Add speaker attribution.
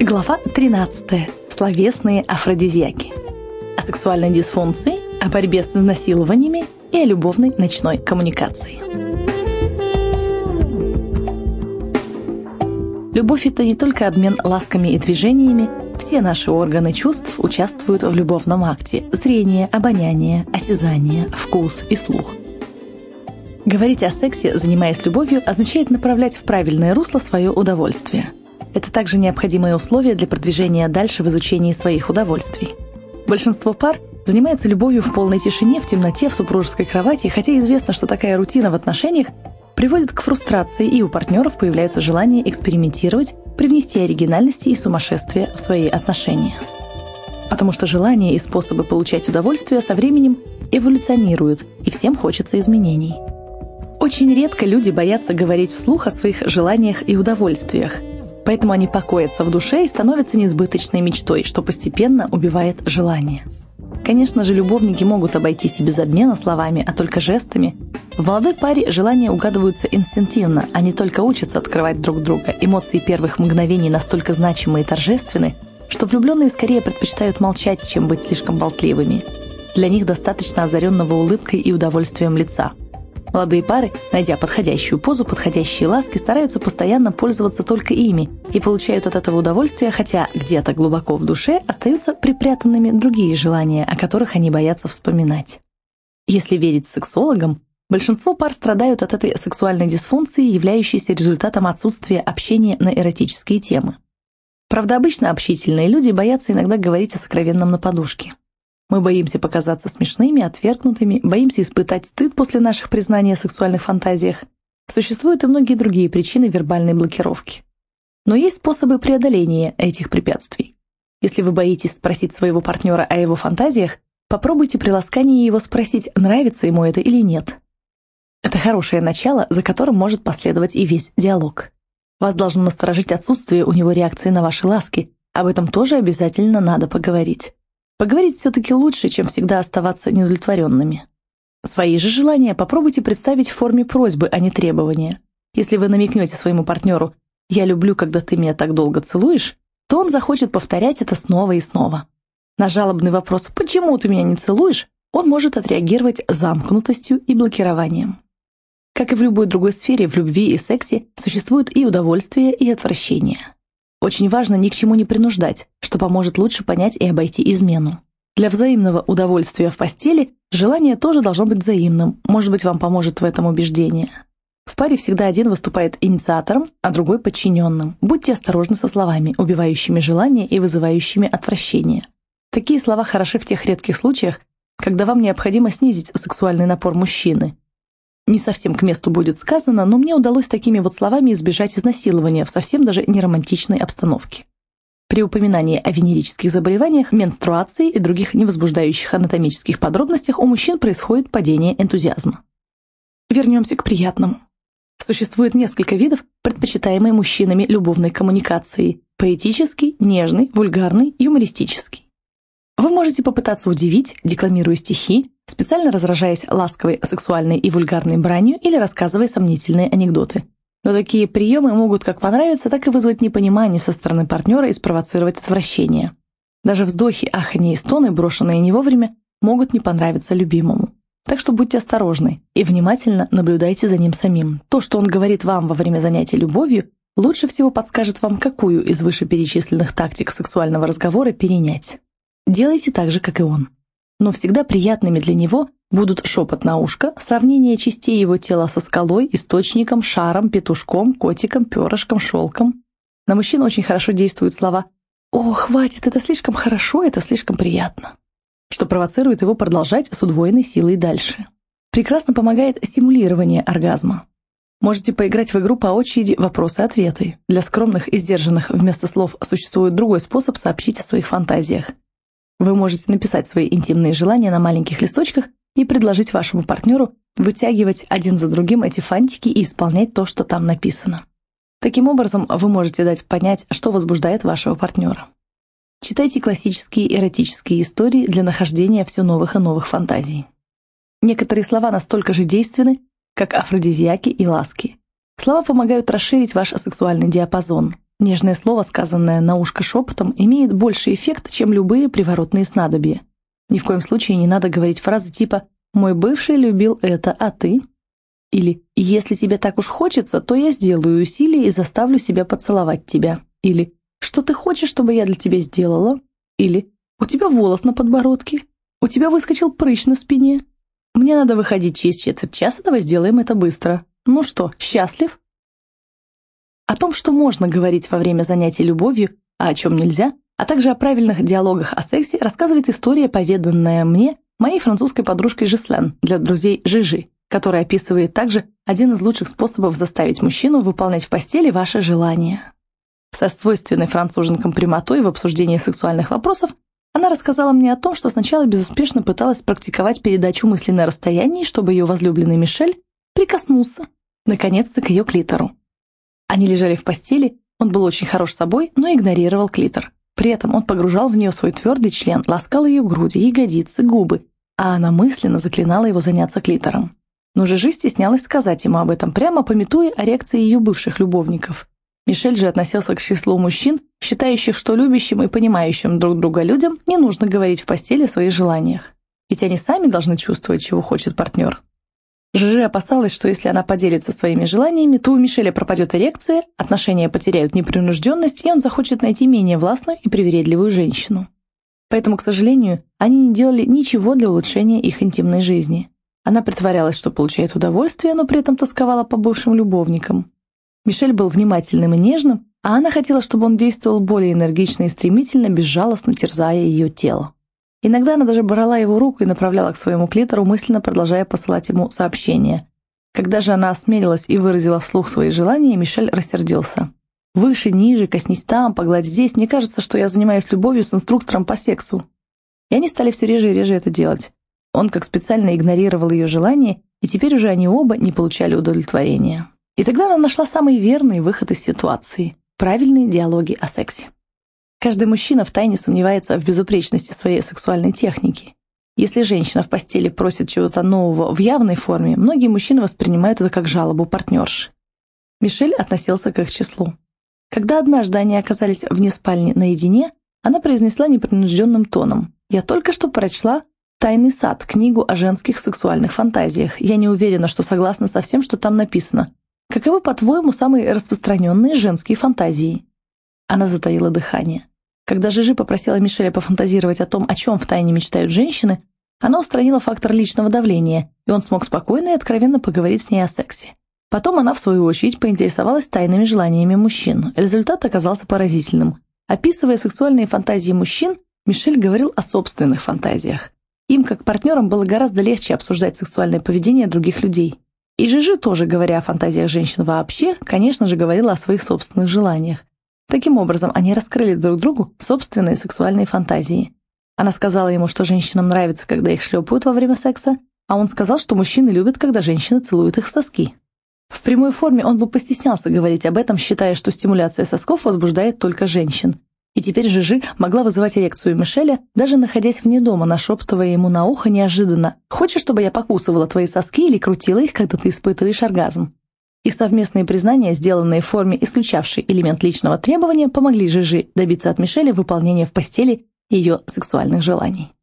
Speaker 1: Глава 13. Словесные афродизиаки. О сексуальной дисфункции, о борьбе с изнасилованиями и о любовной ночной коммуникации. Любовь – это не только обмен ласками и движениями, все наши органы чувств участвуют в любовном акте – зрение, обоняние, осязание, вкус и слух. Говорить о сексе, занимаясь любовью, означает направлять в правильное русло свое удовольствие. Это также необходимое условие для продвижения дальше в изучении своих удовольствий. Большинство пар занимаются любовью в полной тишине, в темноте, в супружеской кровати, хотя известно, что такая рутина в отношениях приводит к фрустрации, и у партнеров появляются желания экспериментировать, привнести оригинальности и сумасшествия в свои отношения. Потому что желания и способы получать удовольствие со временем эволюционируют, и всем хочется изменений. Очень редко люди боятся говорить вслух о своих желаниях и удовольствиях, поэтому они покоятся в душе и становятся несбыточной мечтой, что постепенно убивает желание. Конечно же, любовники могут обойтись и без обмена словами, а только жестами. В молодой паре желания угадываются инстинктивно, они только учатся открывать друг друга. Эмоции первых мгновений настолько значимы и торжественны, что влюбленные скорее предпочитают молчать, чем быть слишком болтливыми. Для них достаточно озаренного улыбкой и удовольствием лица – Молодые пары, найдя подходящую позу, подходящие ласки, стараются постоянно пользоваться только ими и получают от этого удовольствие, хотя где-то глубоко в душе остаются припрятанными другие желания, о которых они боятся вспоминать. Если верить сексологам, большинство пар страдают от этой сексуальной дисфункции, являющейся результатом отсутствия общения на эротические темы. Правда, обычно общительные люди боятся иногда говорить о сокровенном на подушке. Мы боимся показаться смешными, отвергнутыми, боимся испытать стыд после наших признаний о сексуальных фантазиях. Существуют и многие другие причины вербальной блокировки. Но есть способы преодоления этих препятствий. Если вы боитесь спросить своего партнера о его фантазиях, попробуйте при ласкании его спросить, нравится ему это или нет. Это хорошее начало, за которым может последовать и весь диалог. Вас должно насторожить отсутствие у него реакции на ваши ласки. Об этом тоже обязательно надо поговорить. Поговорить все-таки лучше, чем всегда оставаться неудовлетворенными. Свои же желания попробуйте представить в форме просьбы, а не требования. Если вы намекнете своему партнеру «я люблю, когда ты меня так долго целуешь», то он захочет повторять это снова и снова. На жалобный вопрос «почему ты меня не целуешь?» он может отреагировать замкнутостью и блокированием. Как и в любой другой сфере, в любви и сексе существует и удовольствие, и отвращение. Очень важно ни к чему не принуждать, что поможет лучше понять и обойти измену. Для взаимного удовольствия в постели желание тоже должно быть взаимным, может быть, вам поможет в этом убеждение. В паре всегда один выступает инициатором, а другой подчиненным. Будьте осторожны со словами, убивающими желание и вызывающими отвращение. Такие слова хороши в тех редких случаях, когда вам необходимо снизить сексуальный напор мужчины, не совсем к месту будет сказано, но мне удалось такими вот словами избежать изнасилования в совсем даже не романтичной обстановке. При упоминании о венерических заболеваниях, менструации и других невозбуждающих анатомических подробностях у мужчин происходит падение энтузиазма. Вернемся к приятному. Существует несколько видов предпочитаемой мужчинами любовной коммуникации – поэтический, нежный, вульгарный, юмористический. Вы можете попытаться удивить, декламируя стихи, специально разражаясь ласковой, сексуальной и вульгарной бранью или рассказывая сомнительные анекдоты. Но такие приемы могут как понравиться, так и вызвать непонимание со стороны партнера и спровоцировать отвращение. Даже вздохи, аханье и стоны, брошенные не вовремя, могут не понравиться любимому. Так что будьте осторожны и внимательно наблюдайте за ним самим. То, что он говорит вам во время занятий любовью, лучше всего подскажет вам, какую из вышеперечисленных тактик сексуального разговора перенять. Делайте так же, как и он. Но всегда приятными для него будут шепот на ушко, сравнение частей его тела со скалой, источником, шаром, петушком, котиком, перышком, шелком. На мужчину очень хорошо действуют слова «О, хватит, это слишком хорошо, это слишком приятно», что провоцирует его продолжать с удвоенной силой дальше. Прекрасно помогает симулирование оргазма. Можете поиграть в игру по очереди «Вопросы-ответы». Для скромных и сдержанных вместо слов существует другой способ сообщить о своих фантазиях – вы можете написать свои интимные желания на маленьких листочках и предложить вашему партнеру вытягивать один за другим эти фантики и исполнять то, что там написано. Таким образом, вы можете дать понять, что возбуждает вашего партнера. Читайте классические эротические истории для нахождения все новых и новых фантазий. Некоторые слова настолько же действенны, как афродизиаки и ласки. Слова помогают расширить ваш сексуальный диапазон. Нежное слово, сказанное на ушко шепотом, имеет больше эффект, чем любые приворотные снадобья. Ни в коем случае не надо говорить фразы типа «мой бывший любил это, а ты?» Или «если тебе так уж хочется, то я сделаю усилие и заставлю себя поцеловать тебя». Или «что ты хочешь, чтобы я для тебя сделала?» Или «у тебя волос на подбородке», «у тебя выскочил прыщ на спине». «Мне надо выходить через четверть часа, давай сделаем это быстро». Ну что, счастлив? О том, что можно говорить во время занятий любовью, а о чем нельзя, а также о правильных диалогах о сексе, рассказывает история, поведанная мне моей французской подружкой Жислен для друзей Жижи, которая описывает также один из лучших способов заставить мужчину выполнять в постели ваше желание. Со свойственной француженкам прямотой в обсуждении сексуальных вопросов она рассказала мне о том, что сначала безуспешно пыталась практиковать передачу мысли на расстоянии, чтобы ее возлюбленный Мишель прикоснулся наконец-то к ее клитору. Они лежали в постели, он был очень хорош собой, но игнорировал клитор. При этом он погружал в нее свой твердый член, ласкал ее груди, ягодицы, губы, а она мысленно заклинала его заняться клитором. Но Жижи стеснялась сказать ему об этом, прямо пометуя о реакции ее бывших любовников. Мишель же относился к числу мужчин, считающих, что любящим и понимающим друг друга людям не нужно говорить в постели о своих желаниях. Ведь они сами должны чувствовать, чего хочет партнер. Жижи опасалась, что если она поделится своими желаниями, то у Мишеля пропадет эрекция, отношения потеряют непринужденность, и он захочет найти менее властную и привередливую женщину. Поэтому, к сожалению, они не делали ничего для улучшения их интимной жизни. Она притворялась, что получает удовольствие, но при этом тосковала по бывшим любовникам. Мишель был внимательным и нежным, а она хотела, чтобы он действовал более энергично и стремительно, безжалостно терзая ее тело. Иногда она даже брала его руку и направляла к своему клитору, мысленно продолжая посылать ему сообщения. Когда же она осмелилась и выразила вслух свои желания, Мишель рассердился. «Выше, ниже, коснись там, погладь здесь. Мне кажется, что я занимаюсь любовью с инструктором по сексу». И они стали все реже и реже это делать. Он как специально игнорировал ее желания, и теперь уже они оба не получали удовлетворения. И тогда она нашла самый верный выход из ситуации – правильные диалоги о сексе. Каждый мужчина втайне сомневается в безупречности своей сексуальной техники. Если женщина в постели просит чего-то нового в явной форме, многие мужчины воспринимают это как жалобу партнерши. Мишель относился к их числу. Когда однажды они оказались вне спальни наедине, она произнесла непринужденным тоном. «Я только что прочла «Тайный сад», книгу о женских сексуальных фантазиях. Я не уверена, что согласна со всем, что там написано. Каковы, по-твоему, самые распространенные женские фантазии?» Она затаила дыхание. Когда Жижи попросила Мишеля пофантазировать о том, о чем втайне мечтают женщины, она устранила фактор личного давления, и он смог спокойно и откровенно поговорить с ней о сексе. Потом она, в свою очередь, поинтересовалась тайными желаниями мужчин. Результат оказался поразительным. Описывая сексуальные фантазии мужчин, Мишель говорил о собственных фантазиях. Им, как партнерам, было гораздо легче обсуждать сексуальное поведение других людей. И Жижи тоже, говоря о фантазиях женщин вообще, конечно же, говорила о своих собственных желаниях. Таким образом, они раскрыли друг другу собственные сексуальные фантазии. Она сказала ему, что женщинам нравится, когда их шлепают во время секса, а он сказал, что мужчины любят, когда женщины целуют их в соски. В прямой форме он бы постеснялся говорить об этом, считая, что стимуляция сосков возбуждает только женщин. И теперь Жижи могла вызывать эрекцию Мишеля, даже находясь вне дома, нашептывая ему на ухо неожиданно «Хочешь, чтобы я покусывала твои соски или крутила их, когда ты испытываешь оргазм?» И совместные признания, сделанные в форме, исключавшей элемент личного требования, помогли Жижи добиться от Мишеля выполнения в постели ее сексуальных желаний.